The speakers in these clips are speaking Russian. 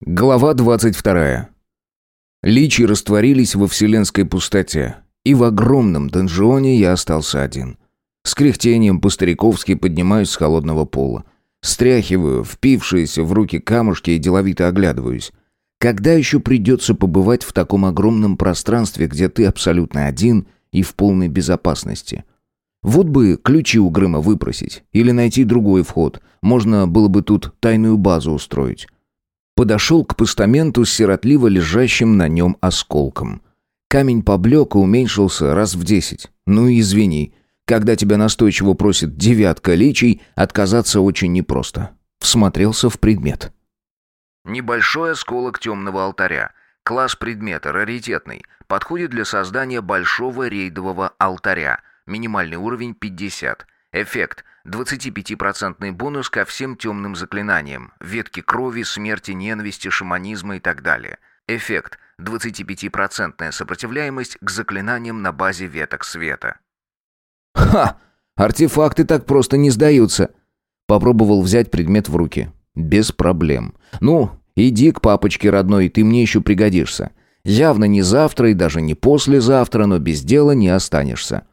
Глава 22. Личи растворились во вселенской пустоте, и в огромном донжионе я остался один. С кряхтением по-стариковски поднимаюсь с холодного пола. Стряхиваю впившиеся в руки камушки и деловито оглядываюсь. Когда еще придется побывать в таком огромном пространстве, где ты абсолютно один и в полной безопасности? Вот бы ключи у Грыма выпросить, или найти другой вход. Можно было бы тут тайную базу устроить подошел к постаменту с сиротливо лежащим на нем осколком. Камень поблек и уменьшился раз в десять. Ну извини, когда тебя настойчиво просит девятка личий, отказаться очень непросто. Всмотрелся в предмет. Небольшой осколок темного алтаря. Класс предмета раритетный. Подходит для создания большого рейдового алтаря. Минимальный уровень 50. Эффект. 25% бонус ко всем темным заклинаниям. Ветки крови, смерти, ненависти, шаманизма и так далее. Эффект. 25% сопротивляемость к заклинаниям на базе веток света. Ха! Артефакты так просто не сдаются. Попробовал взять предмет в руки. Без проблем. Ну, иди к папочке родной, ты мне еще пригодишься. Явно не завтра и даже не послезавтра, но без дела не останешься.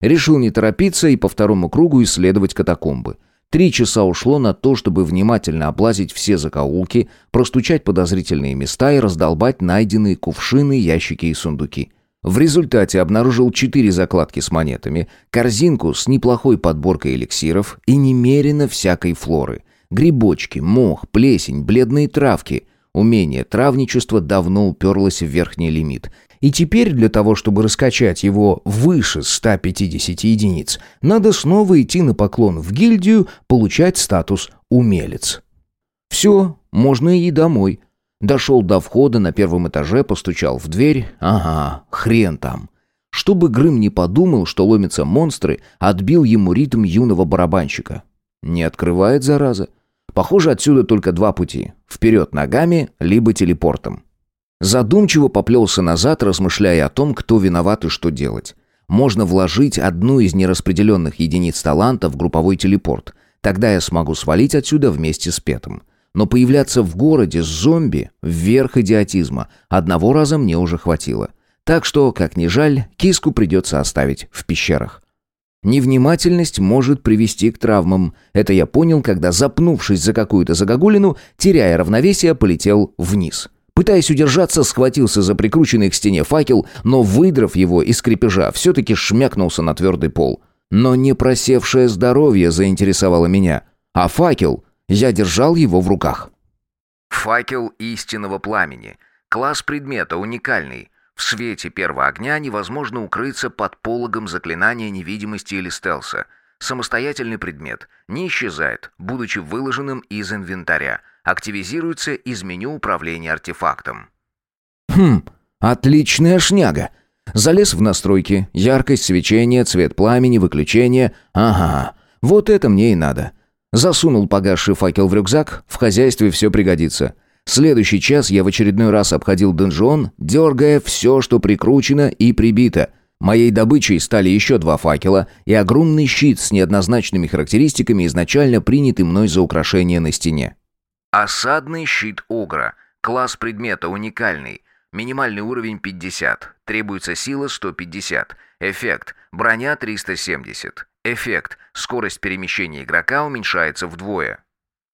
Решил не торопиться и по второму кругу исследовать катакомбы. Три часа ушло на то, чтобы внимательно облазить все закоулки, простучать подозрительные места и раздолбать найденные кувшины, ящики и сундуки. В результате обнаружил четыре закладки с монетами, корзинку с неплохой подборкой эликсиров и немерено всякой флоры. Грибочки, мох, плесень, бледные травки. Умение травничества давно уперлось в верхний лимит, и теперь для того, чтобы раскачать его выше 150 единиц, надо снова идти на поклон в гильдию, получать статус «умелец». Все, можно и домой. Дошел до входа на первом этаже, постучал в дверь. Ага, хрен там. Чтобы Грым не подумал, что ломятся монстры, отбил ему ритм юного барабанщика. Не открывает, зараза. Похоже, отсюда только два пути. Вперед ногами, либо телепортом. Задумчиво поплелся назад, размышляя о том, кто виноват и что делать. Можно вложить одну из нераспределенных единиц таланта в групповой телепорт. Тогда я смогу свалить отсюда вместе с Петом. Но появляться в городе с зомби – вверх идиотизма. Одного раза мне уже хватило. Так что, как ни жаль, киску придется оставить в пещерах. Невнимательность может привести к травмам. Это я понял, когда, запнувшись за какую-то загогулину, теряя равновесие, полетел вниз – Пытаясь удержаться, схватился за прикрученный к стене факел, но, выдрав его из крепежа, все-таки шмякнулся на твердый пол. Но не просевшее здоровье заинтересовало меня, а факел, я держал его в руках. Факел истинного пламени. Класс предмета уникальный. В свете первого огня невозможно укрыться под пологом заклинания невидимости или стелса. Самостоятельный предмет не исчезает, будучи выложенным из инвентаря – активизируется из меню управления артефактом. Хм, отличная шняга. Залез в настройки, яркость свечения, цвет пламени, выключение. Ага, вот это мне и надо. Засунул погасший факел в рюкзак, в хозяйстве все пригодится. Следующий час я в очередной раз обходил донжон, дергая все, что прикручено и прибито. Моей добычей стали еще два факела и огромный щит с неоднозначными характеристиками, изначально принятый мной за украшение на стене. Осадный щит Огра. Класс предмета уникальный. Минимальный уровень 50. Требуется сила 150. Эффект. Броня 370. Эффект. Скорость перемещения игрока уменьшается вдвое.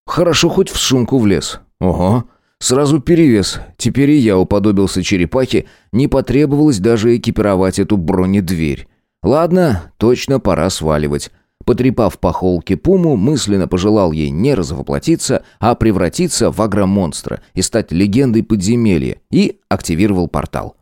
Хорошо хоть в сумку влез. Ого. Сразу перевес. Теперь и я уподобился черепахе. Не потребовалось даже экипировать эту бронедверь. Ладно, точно пора сваливать. Потрепав по холке пуму, мысленно пожелал ей не развоплотиться, а превратиться в агромонстра и стать легендой подземелья, и активировал портал.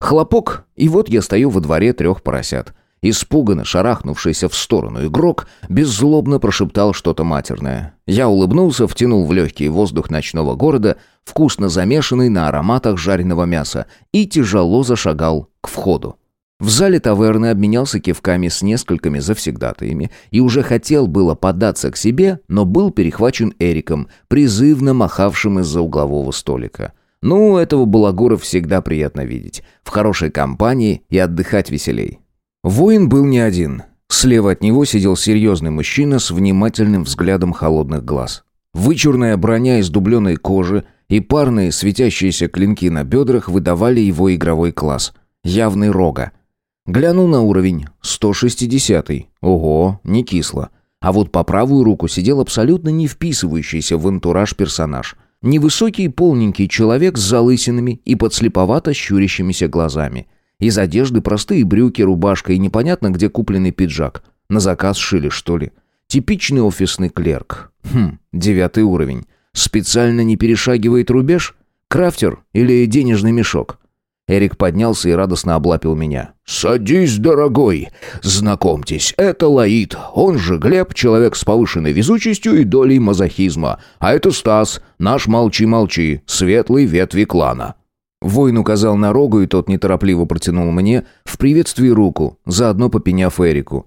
Хлопок, и вот я стою во дворе трех поросят. Испуганно шарахнувшийся в сторону игрок беззлобно прошептал что-то матерное. Я улыбнулся, втянул в легкий воздух ночного города, вкусно замешанный на ароматах жареного мяса, и тяжело зашагал к входу. В зале таверны обменялся кивками с несколькими завсегдатаями и уже хотел было податься к себе, но был перехвачен Эриком, призывно махавшим из-за углового столика. Ну, этого балагура всегда приятно видеть. В хорошей компании и отдыхать веселей. Воин был не один. Слева от него сидел серьезный мужчина с внимательным взглядом холодных глаз. Вычурная броня из дубленой кожи и парные светящиеся клинки на бедрах выдавали его игровой класс. Явный рога. Глянул на уровень. 160-й. Ого, не кисло. А вот по правую руку сидел абсолютно не вписывающийся в антураж персонаж. Невысокий полненький человек с залысинами и подслеповато щурящимися глазами. Из одежды простые брюки, рубашка и непонятно где купленный пиджак. На заказ шили, что ли. Типичный офисный клерк. Хм, девятый уровень. Специально не перешагивает рубеж? Крафтер или денежный мешок? Эрик поднялся и радостно облапил меня. «Садись, дорогой! Знакомьтесь, это Лаид, он же Глеб, человек с повышенной везучестью и долей мазохизма. А это Стас, наш молчи-молчи, светлый ветви клана». Воин указал на рогу, и тот неторопливо протянул мне в приветствии руку, заодно попеняв Эрику.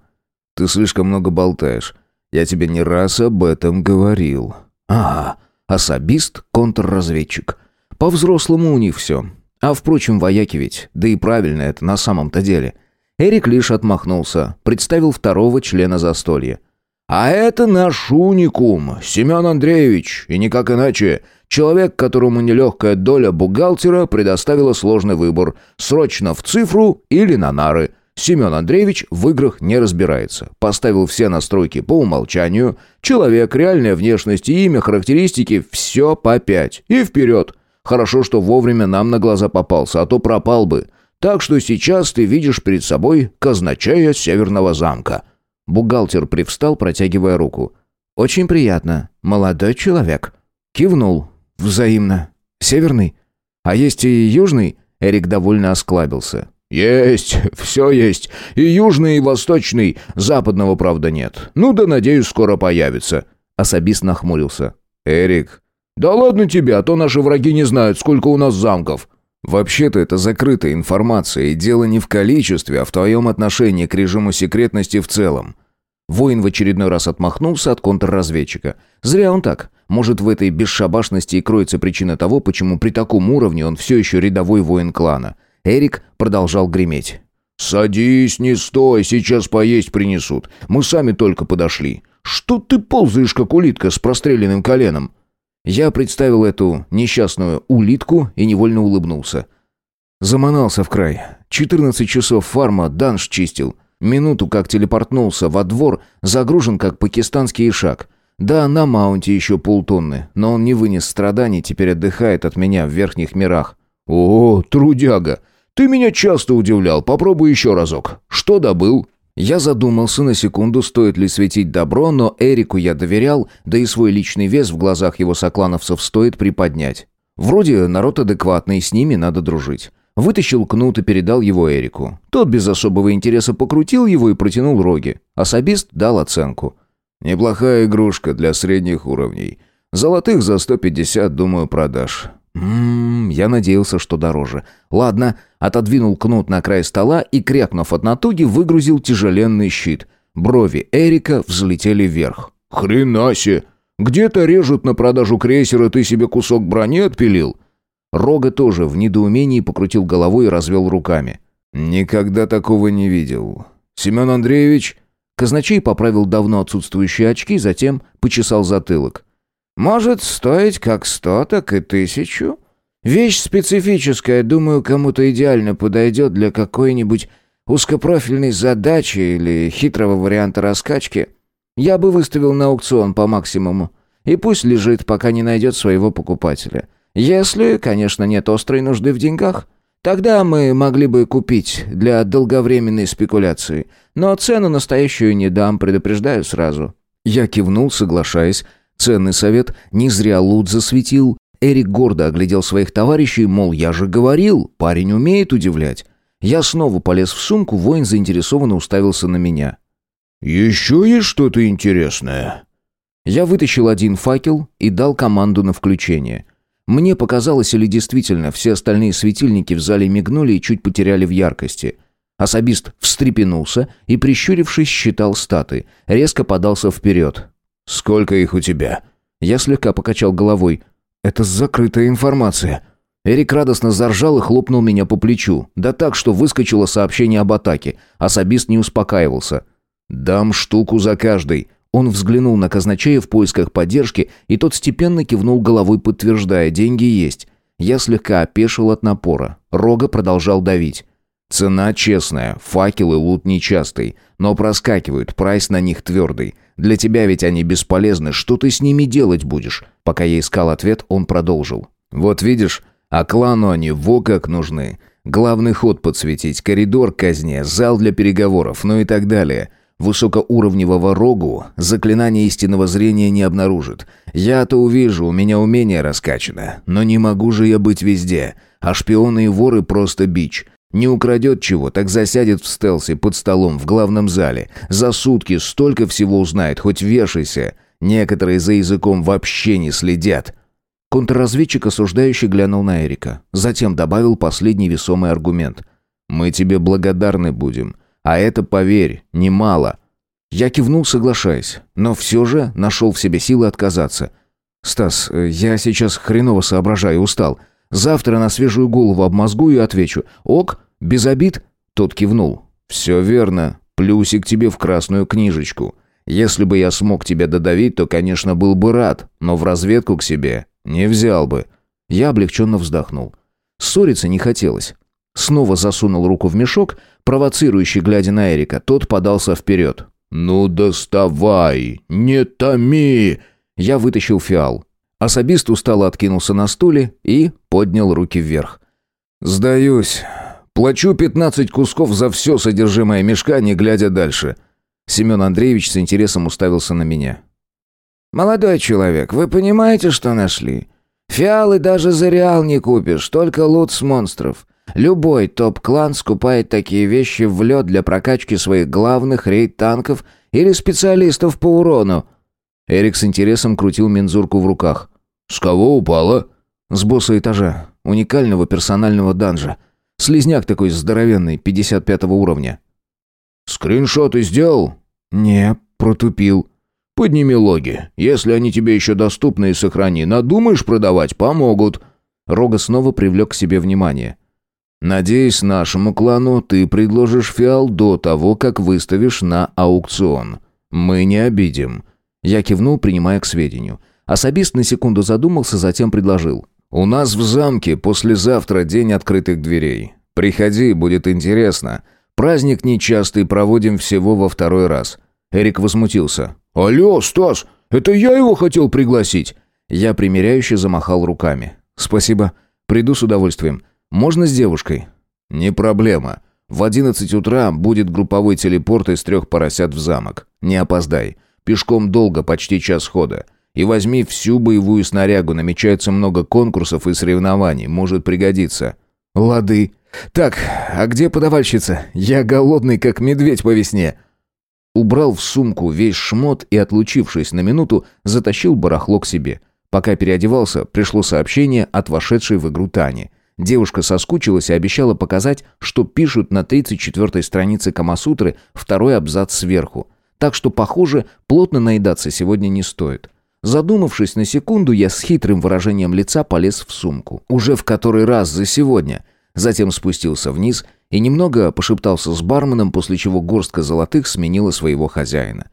«Ты слишком много болтаешь. Я тебе не раз об этом говорил». «Ага, особист, контрразведчик. По-взрослому у них все. А впрочем, вояки ведь, да и правильно это на самом-то деле». Эрик лишь отмахнулся, представил второго члена застолья. «А это наш уникум, Семен Андреевич, и никак иначе. Человек, которому нелегкая доля бухгалтера предоставила сложный выбор – срочно в цифру или на нары. Семен Андреевич в играх не разбирается. Поставил все настройки по умолчанию. Человек, реальная внешность, имя, характеристики – все по пять. И вперед. Хорошо, что вовремя нам на глаза попался, а то пропал бы. Так что сейчас ты видишь перед собой казначея Северного замка». Бухгалтер привстал, протягивая руку. «Очень приятно. Молодой человек». Кивнул. «Взаимно. Северный? А есть и южный?» Эрик довольно осклабился. «Есть, все есть. И южный, и восточный. Западного, правда, нет. Ну да, надеюсь, скоро появится». Особист нахмурился. «Эрик». «Да ладно тебе, а то наши враги не знают, сколько у нас замков». «Вообще-то это закрытая информация, и дело не в количестве, а в твоем отношении к режиму секретности в целом». Воин в очередной раз отмахнулся от контрразведчика. Зря он так. Может, в этой бесшабашности и кроется причина того, почему при таком уровне он все еще рядовой воин клана. Эрик продолжал греметь. «Садись, не стой, сейчас поесть принесут. Мы сами только подошли. Что ты ползаешь, как улитка с простреленным коленом?» Я представил эту несчастную улитку и невольно улыбнулся. Заманался в край. 14 часов фарма данж чистил. Минуту как телепортнулся во двор, загружен как пакистанский ишак. Да, на маунте еще полтонны, но он не вынес страданий, теперь отдыхает от меня в верхних мирах. О, трудяга! Ты меня часто удивлял, попробуй еще разок. Что добыл? Я задумался на секунду, стоит ли светить добро, но Эрику я доверял, да и свой личный вес в глазах его соклановцев стоит приподнять. Вроде народ адекватный, с ними надо дружить. Вытащил кнут и передал его Эрику. Тот без особого интереса покрутил его и протянул роги. Особист дал оценку. Неплохая игрушка для средних уровней. Золотых за 150, думаю, продашь. Ммм, я надеялся, что дороже. Ладно, отодвинул кнут на край стола и, крякнув от натуги, выгрузил тяжеленный щит. Брови Эрика взлетели вверх. «Хрена себе! Где-то режут на продажу крейсера, ты себе кусок брони отпилил?» Рога тоже в недоумении покрутил головой и развел руками. «Никогда такого не видел. Семен Андреевич...» Казначей поправил давно отсутствующие очки, затем почесал затылок. «Может стоить как сто, так и тысячу. Вещь специфическая, думаю, кому-то идеально подойдет для какой-нибудь узкопрофильной задачи или хитрого варианта раскачки. Я бы выставил на аукцион по максимуму. И пусть лежит, пока не найдет своего покупателя. Если, конечно, нет острой нужды в деньгах». Тогда мы могли бы купить для долговременной спекуляции. Но цену настоящую не дам, предупреждаю сразу». Я кивнул, соглашаясь. Ценный совет не зря лут засветил. Эрик гордо оглядел своих товарищей, мол, я же говорил, парень умеет удивлять. Я снова полез в сумку, воин заинтересованно уставился на меня. «Еще есть что-то интересное?» Я вытащил один факел и дал команду на включение – мне показалось, или действительно, все остальные светильники в зале мигнули и чуть потеряли в яркости. Особист встрепенулся и, прищурившись, считал статы. Резко подался вперед. «Сколько их у тебя?» Я слегка покачал головой. «Это закрытая информация». Эрик радостно заржал и хлопнул меня по плечу. Да так, что выскочило сообщение об атаке. Особист не успокаивался. «Дам штуку за каждый». Он взглянул на казначея в поисках поддержки, и тот степенно кивнул головой, подтверждая, деньги есть. Я слегка опешил от напора. Рога продолжал давить. Цена честная, факелы лут нечастый, но проскакивают, прайс на них твердый. Для тебя ведь они бесполезны, что ты с ними делать будешь? Пока я искал ответ, он продолжил. Вот видишь, а клану они во как нужны. Главный ход подсветить, коридор к казне, зал для переговоров, ну и так далее. Высокоуровневого рогу заклинание истинного зрения не обнаружит. Я-то увижу, у меня умение раскачано, но не могу же я быть везде. А шпионы и воры просто бич. Не украдет чего, так засядет в стелсе под столом в главном зале. За сутки столько всего узнает, хоть вешайся. Некоторые за языком вообще не следят. Контрразведчик осуждающий глянул на Эрика. Затем добавил последний весомый аргумент. «Мы тебе благодарны будем. А это, поверь, немало. Я кивнул, соглашаясь, но все же нашел в себе силы отказаться. «Стас, э, я сейчас хреново соображаю, устал. Завтра на свежую голову обмозгую и отвечу. Ок, без обид?» Тот кивнул. «Все верно. Плюсик тебе в красную книжечку. Если бы я смог тебя додавить, то, конечно, был бы рад, но в разведку к себе не взял бы». Я облегченно вздохнул. Ссориться не хотелось. Снова засунул руку в мешок, провоцирующий, глядя на Эрика. Тот подался вперед. «Ну доставай! Не томи!» Я вытащил фиал. Особист устало откинулся на стуле и поднял руки вверх. «Сдаюсь. Плачу пятнадцать кусков за все содержимое мешка, не глядя дальше». Семен Андреевич с интересом уставился на меня. «Молодой человек, вы понимаете, что нашли? Фиалы даже за реал не купишь, только лут с монстров. Любой топ-клан скупает такие вещи в лед для прокачки своих главных рейд-танков или специалистов по урону. Эрик с интересом крутил мензурку в руках. «С кого упала?» «С босса этажа. Уникального персонального данжа. Слизняк такой здоровенный, 55 уровня». «Скриншоты сделал?» «Не, протупил». «Подними логи. Если они тебе еще доступны и сохрани. Надумаешь продавать, помогут». Рога снова привлек к себе внимание. Надеюсь, нашему клану ты предложишь фиал до того, как выставишь на аукцион. Мы не обидим». Я кивнул, принимая к сведению. Особист на секунду задумался, затем предложил. «У нас в замке послезавтра день открытых дверей. Приходи, будет интересно. Праздник нечастый, проводим всего во второй раз». Эрик возмутился. «Алло, Стас, это я его хотел пригласить!» Я примиряюще замахал руками. «Спасибо. Приду с удовольствием. Можно с девушкой?» «Не проблема. В одиннадцать утра будет групповой телепорт из трех поросят в замок. Не опоздай. Пешком долго, почти час хода. И возьми всю боевую снарягу, намечается много конкурсов и соревнований, может пригодиться». «Лады. Так, а где подавальщица? Я голодный, как медведь по весне». Убрал в сумку весь шмот и, отлучившись на минуту, затащил барахло к себе. Пока переодевался, пришло сообщение от вошедшей в игру Тани. Девушка соскучилась и обещала показать, что пишут на 34-й странице Камасутры второй абзац сверху. Так что, похоже, плотно наедаться сегодня не стоит. Задумавшись на секунду, я с хитрым выражением лица полез в сумку. Уже в который раз за сегодня. Затем спустился вниз и немного пошептался с барменом, после чего горстка золотых сменила своего хозяина.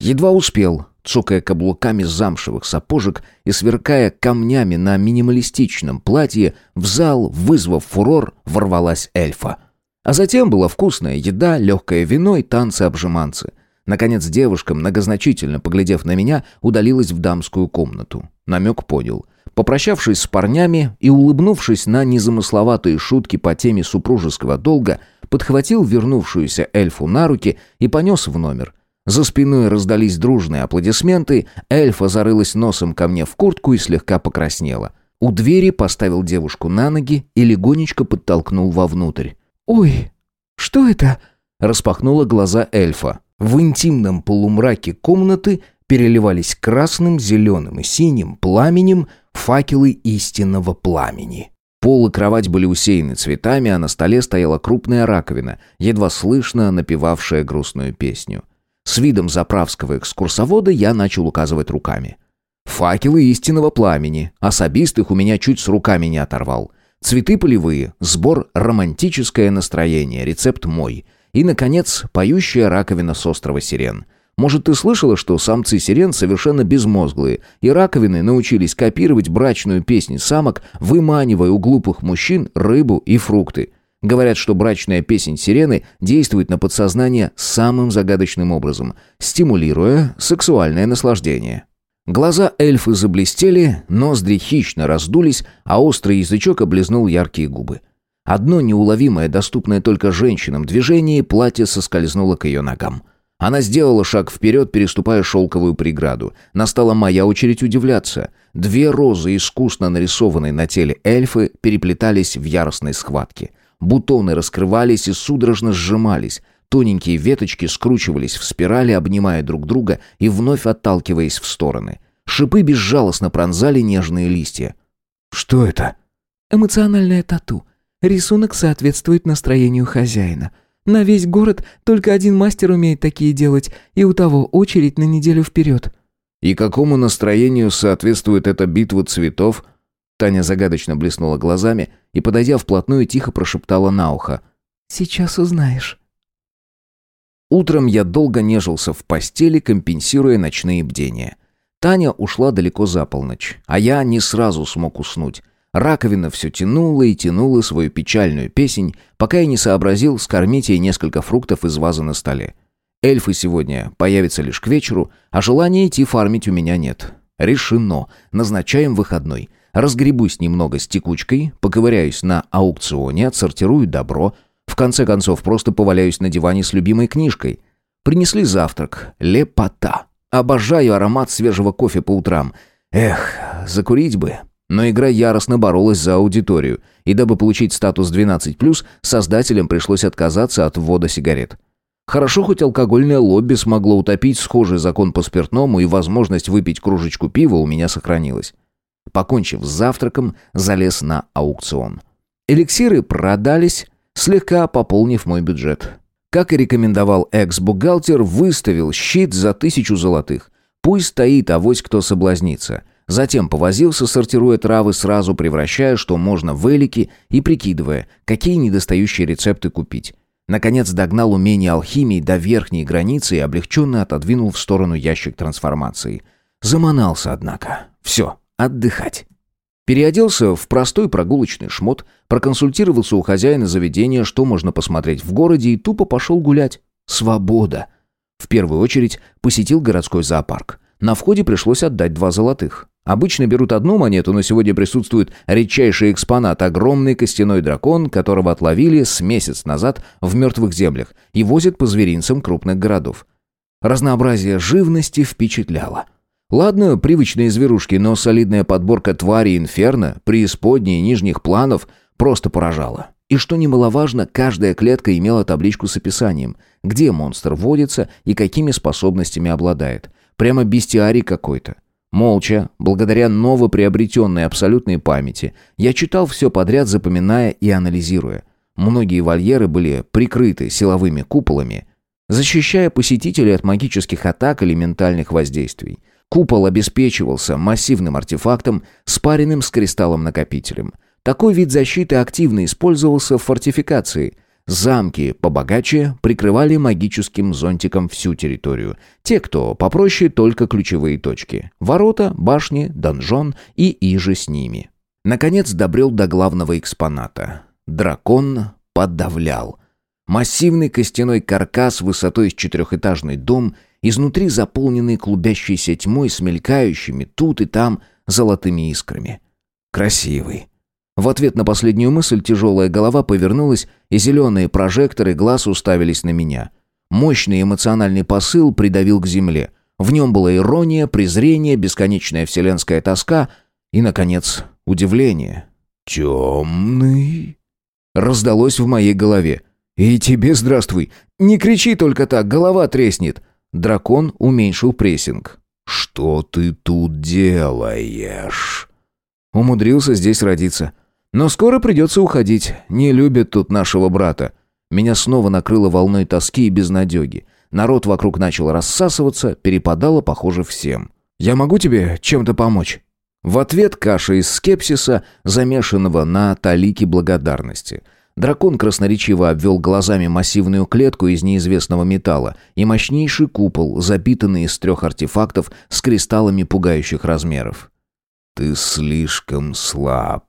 Едва успел, цокая каблуками замшевых сапожек и сверкая камнями на минималистичном платье, в зал, вызвав фурор, ворвалась эльфа. А затем была вкусная еда, легкое вино и танцы-обжиманцы. Наконец девушка, многозначительно поглядев на меня, удалилась в дамскую комнату. Намек понял. Попрощавшись с парнями и улыбнувшись на незамысловатые шутки по теме супружеского долга, подхватил вернувшуюся эльфу на руки и понес в номер, за спиной раздались дружные аплодисменты, эльфа зарылась носом ко мне в куртку и слегка покраснела. У двери поставил девушку на ноги и легонечко подтолкнул вовнутрь. «Ой, что это?» Распахнула глаза эльфа. В интимном полумраке комнаты переливались красным, зеленым и синим пламенем факелы истинного пламени. Пол и кровать были усеяны цветами, а на столе стояла крупная раковина, едва слышно напевавшая грустную песню. С видом заправского экскурсовода я начал указывать руками. Факелы истинного пламени. Особист их у меня чуть с руками не оторвал. Цветы полевые, сбор «Романтическое настроение», рецепт мой. И, наконец, поющая раковина с острова Сирен. Может, ты слышала, что самцы сирен совершенно безмозглые, и раковины научились копировать брачную песнь самок, выманивая у глупых мужчин рыбу и фрукты. Говорят, что брачная песнь сирены действует на подсознание самым загадочным образом, стимулируя сексуальное наслаждение. Глаза эльфы заблестели, ноздри хищно раздулись, а острый язычок облизнул яркие губы. Одно неуловимое, доступное только женщинам движение, платье соскользнуло к ее ногам. Она сделала шаг вперед, переступая шелковую преграду. Настала моя очередь удивляться. Две розы, искусно нарисованные на теле эльфы, переплетались в яростной схватке. Бутоны раскрывались и судорожно сжимались. Тоненькие веточки скручивались в спирали, обнимая друг друга и вновь отталкиваясь в стороны. Шипы безжалостно пронзали нежные листья. «Что это?» «Эмоциональное тату. Рисунок соответствует настроению хозяина. На весь город только один мастер умеет такие делать, и у того очередь на неделю вперед». «И какому настроению соответствует эта битва цветов?» Таня загадочно блеснула глазами и, подойдя вплотную, тихо прошептала на ухо. «Сейчас узнаешь». Утром я долго нежился в постели, компенсируя ночные бдения. Таня ушла далеко за полночь, а я не сразу смог уснуть. Раковина все тянула и тянула свою печальную песнь, пока я не сообразил скормить ей несколько фруктов из вазы на столе. Эльфы сегодня появятся лишь к вечеру, а желания идти фармить у меня нет. Решено. Назначаем выходной. Разгребусь немного с текучкой, поковыряюсь на аукционе, отсортирую добро. В конце концов, просто поваляюсь на диване с любимой книжкой. Принесли завтрак. Лепота. Обожаю аромат свежего кофе по утрам. Эх, закурить бы. Но игра яростно боролась за аудиторию, и дабы получить статус 12+, создателям пришлось отказаться от ввода сигарет. Хорошо, хоть алкогольное лобби смогло утопить схожий закон по спиртному, и возможность выпить кружечку пива у меня сохранилась. Покончив с завтраком, залез на аукцион. Эликсиры продались, слегка пополнив мой бюджет. Как и рекомендовал экс-бухгалтер, выставил щит за тысячу золотых. Пусть стоит авось кто соблазнится – Затем повозился, сортируя травы, сразу превращая, что можно в элики, и прикидывая, какие недостающие рецепты купить. Наконец догнал умение алхимии до верхней границы и облегченно отодвинул в сторону ящик трансформации. Заманался, однако. Все, отдыхать. Переоделся в простой прогулочный шмот, проконсультировался у хозяина заведения, что можно посмотреть в городе, и тупо пошел гулять. Свобода. В первую очередь посетил городской зоопарк. На входе пришлось отдать два золотых. Обычно берут одну монету, но сегодня присутствует редчайший экспонат – огромный костяной дракон, которого отловили с месяц назад в мертвых землях и возят по зверинцам крупных городов. Разнообразие живности впечатляло. Ладно, привычные зверушки, но солидная подборка тварей инферно, преисподней и нижних планов просто поражала. И что немаловажно, каждая клетка имела табличку с описанием, где монстр водится и какими способностями обладает. Прямо бестиарий какой-то. Молча, благодаря новоприобретенной абсолютной памяти, я читал все подряд, запоминая и анализируя. Многие вольеры были прикрыты силовыми куполами, защищая посетителей от магических атак или ментальных воздействий. Купол обеспечивался массивным артефактом, спаренным с кристаллом-накопителем. Такой вид защиты активно использовался в фортификации – Замки побогаче прикрывали магическим зонтиком всю территорию. Те, кто попроще, только ключевые точки. Ворота, башни, донжон и иже с ними. Наконец добрел до главного экспоната. Дракон подавлял. Массивный костяной каркас высотой с четырехэтажный дом, изнутри заполненный клубящейся тьмой с мелькающими тут и там золотыми искрами. Красивый. В ответ на последнюю мысль тяжелая голова повернулась, и зеленые прожекторы глаз уставились на меня. Мощный эмоциональный посыл придавил к земле. В нем была ирония, презрение, бесконечная вселенская тоска и, наконец, удивление. «Темный?» Раздалось в моей голове. «И тебе здравствуй! Не кричи только так, голова треснет!» Дракон уменьшил прессинг. «Что ты тут делаешь?» Умудрился здесь родиться. Но скоро придется уходить. Не любят тут нашего брата. Меня снова накрыло волной тоски и безнадеги. Народ вокруг начал рассасываться, перепадало, похоже, всем. «Я могу тебе чем-то помочь?» В ответ каша из скепсиса, замешанного на талике благодарности. Дракон красноречиво обвел глазами массивную клетку из неизвестного металла и мощнейший купол, запитанный из трех артефактов с кристаллами пугающих размеров. «Ты слишком слаб,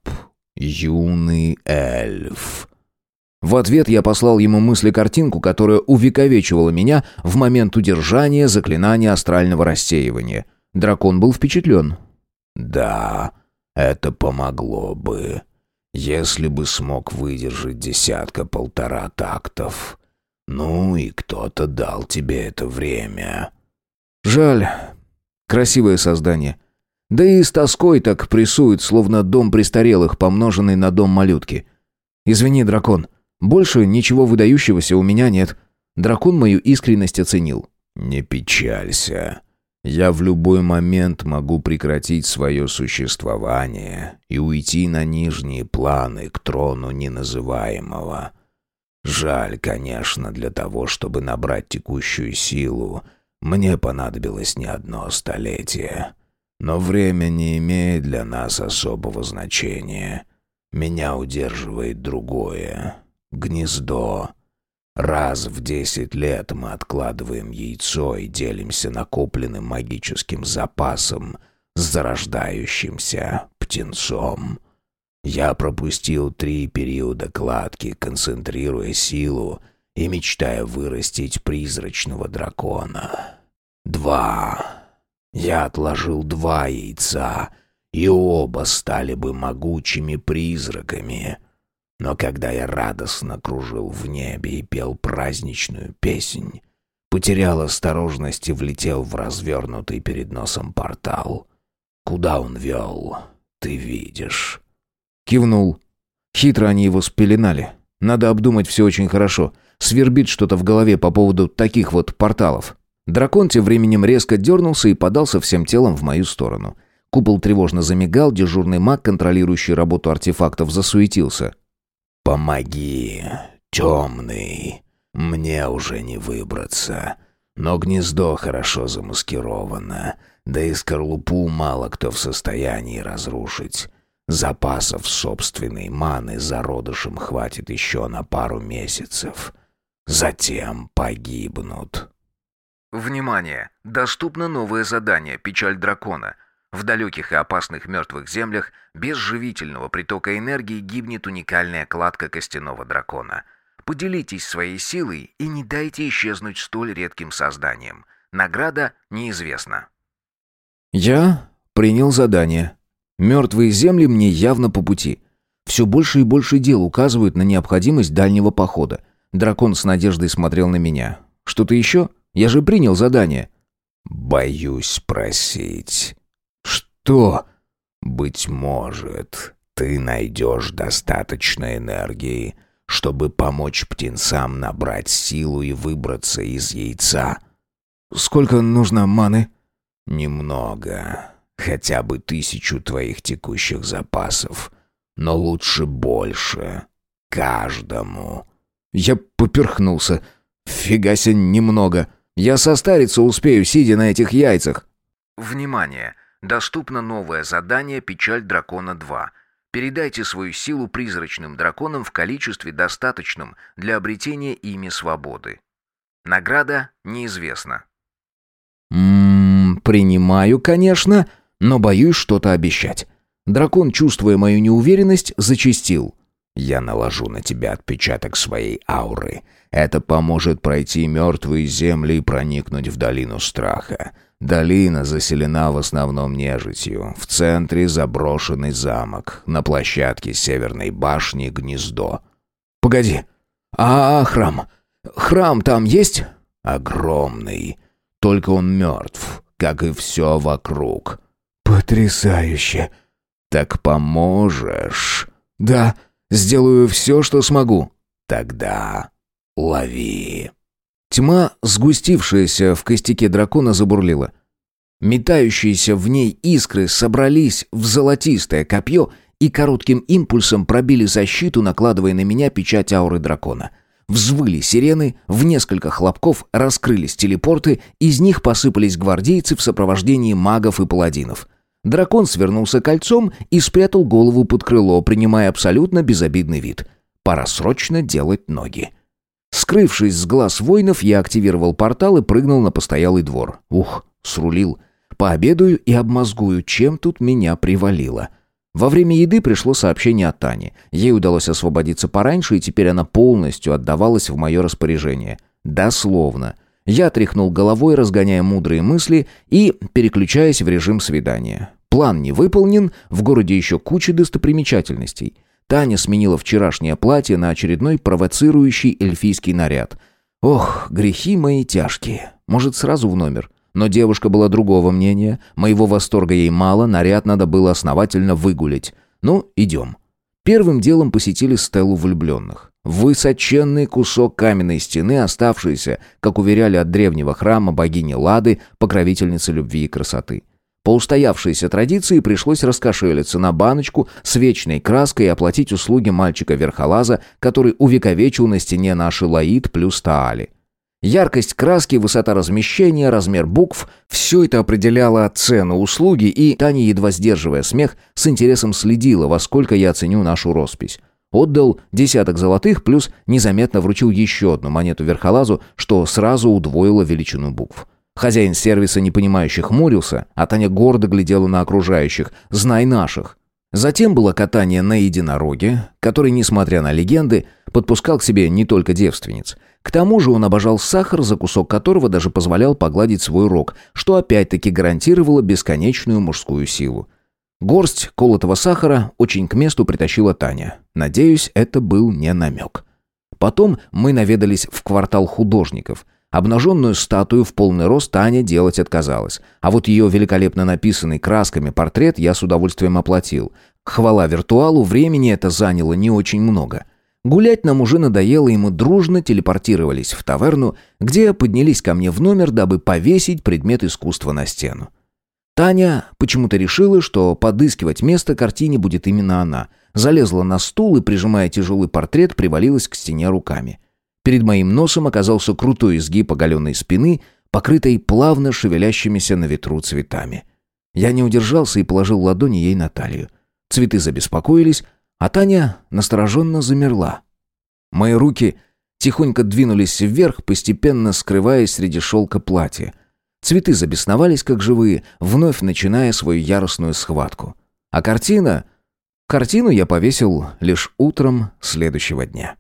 юный эльф». В ответ я послал ему мысли-картинку, которая увековечивала меня в момент удержания заклинания астрального рассеивания. Дракон был впечатлен. «Да, это помогло бы», если бы смог выдержать десятка-полтора тактов. Ну и кто-то дал тебе это время. Жаль. Красивое создание. Да и с тоской так прессует, словно дом престарелых, помноженный на дом малютки. Извини, дракон, больше ничего выдающегося у меня нет. Дракон мою искренность оценил. Не печалься. Я в любой момент могу прекратить свое существование и уйти на нижние планы к трону неназываемого. Жаль, конечно, для того, чтобы набрать текущую силу, мне понадобилось не одно столетие. Но время не имеет для нас особого значения. Меня удерживает другое — гнездо, Раз в десять лет мы откладываем яйцо и делимся накопленным магическим запасом с зарождающимся птенцом. Я пропустил три периода кладки, концентрируя силу и мечтая вырастить призрачного дракона. Два. Я отложил два яйца, и оба стали бы могучими призраками — но когда я радостно кружил в небе и пел праздничную песнь, потерял осторожность и влетел в развернутый перед носом портал. Куда он вел, ты видишь. Кивнул. Хитро они его спеленали. Надо обдумать все очень хорошо. Свербит что-то в голове по поводу таких вот порталов. Дракон тем временем резко дернулся и подался всем телом в мою сторону. Купол тревожно замигал, дежурный маг, контролирующий работу артефактов, засуетился. «Помоги, темный, мне уже не выбраться. Но гнездо хорошо замаскировано, да и скорлупу мало кто в состоянии разрушить. Запасов собственной маны зародышем хватит еще на пару месяцев. Затем погибнут». Внимание! Доступно новое задание «Печаль дракона». В далеких и опасных мертвых землях без живительного притока энергии гибнет уникальная кладка костяного дракона. Поделитесь своей силой и не дайте исчезнуть столь редким созданиям. Награда неизвестна. Я принял задание. Мертвые земли мне явно по пути. Все больше и больше дел указывают на необходимость дальнего похода. Дракон с надеждой смотрел на меня. Что-то еще? Я же принял задание. Боюсь спросить. «Что?» «Быть может, ты найдешь достаточно энергии, чтобы помочь птенцам набрать силу и выбраться из яйца». «Сколько нужно маны?» «Немного. Хотя бы тысячу твоих текущих запасов. Но лучше больше. Каждому». Я поперхнулся. «Фига себе немного. Я состариться успею, сидя на этих яйцах». Внимание! Доступно новое задание «Печаль дракона 2». Передайте свою силу призрачным драконам в количестве достаточном для обретения ими свободы. Награда неизвестна. «Ммм, принимаю, конечно, но боюсь что-то обещать». Дракон, чувствуя мою неуверенность, зачастил. «Я наложу на тебя отпечаток своей ауры. Это поможет пройти мертвые земли и проникнуть в долину страха. Долина заселена в основном нежитью. В центре заброшенный замок. На площадке северной башни гнездо. «Погоди. А храм? Храм там есть?» «Огромный. Только он мертв, как и все вокруг». «Потрясающе!» «Так поможешь?» «Да, сделаю все, что смогу». «Тогда лови». Тьма, сгустившаяся в костяке дракона, забурлила. Метающиеся в ней искры собрались в золотистое копье и коротким импульсом пробили защиту, накладывая на меня печать ауры дракона. Взвыли сирены, в несколько хлопков раскрылись телепорты, из них посыпались гвардейцы в сопровождении магов и паладинов. Дракон свернулся кольцом и спрятал голову под крыло, принимая абсолютно безобидный вид — Пора срочно делать ноги. Скрывшись с глаз воинов, я активировал портал и прыгнул на постоялый двор. Ух, срулил. Пообедаю и обмозгую, чем тут меня привалило. Во время еды пришло сообщение от Тани. Ей удалось освободиться пораньше, и теперь она полностью отдавалась в мое распоряжение. Дословно. Я тряхнул головой, разгоняя мудрые мысли и переключаясь в режим свидания. План не выполнен, в городе еще куча достопримечательностей. Таня сменила вчерашнее платье на очередной провоцирующий эльфийский наряд. Ох, грехи мои тяжкие. Может, сразу в номер. Но девушка была другого мнения. Моего восторга ей мало, наряд надо было основательно выгулить. Ну, идем. Первым делом посетили стелу влюбленных. Высоченный кусок каменной стены, оставшийся, как уверяли от древнего храма богини Лады, покровительницы любви и красоты. По устоявшейся традиции пришлось раскошелиться на баночку с вечной краской и оплатить услуги мальчика-верхолаза, который увековечил на стене наши лаид плюс таали. Яркость краски, высота размещения, размер букв – все это определяло цену услуги, и Таня, едва сдерживая смех, с интересом следила, во сколько я оценю нашу роспись. Отдал десяток золотых, плюс незаметно вручил еще одну монету верхолазу, что сразу удвоило величину букв. Хозяин сервиса непонимающе хмурился, а Таня гордо глядела на окружающих. «Знай наших». Затем было катание на единороге, который, несмотря на легенды, подпускал к себе не только девственниц. К тому же он обожал сахар, за кусок которого даже позволял погладить свой рог, что опять-таки гарантировало бесконечную мужскую силу. Горсть колотого сахара очень к месту притащила Таня. Надеюсь, это был не намек. Потом мы наведались в квартал художников – Обнаженную статую в полный рост Таня делать отказалась. А вот ее великолепно написанный красками портрет я с удовольствием оплатил. Хвала виртуалу, времени это заняло не очень много. Гулять нам уже надоело, и мы дружно телепортировались в таверну, где поднялись ко мне в номер, дабы повесить предмет искусства на стену. Таня почему-то решила, что подыскивать место картине будет именно она. Залезла на стул и, прижимая тяжелый портрет, привалилась к стене руками. Перед моим носом оказался крутой изгиб оголенной спины, покрытой плавно шевелящимися на ветру цветами. Я не удержался и положил ладони ей на талию. Цветы забеспокоились, а Таня настороженно замерла. Мои руки тихонько двинулись вверх, постепенно скрываясь среди шелка платья. Цветы забесновались, как живые, вновь начиная свою яростную схватку. А картина... Картину я повесил лишь утром следующего дня.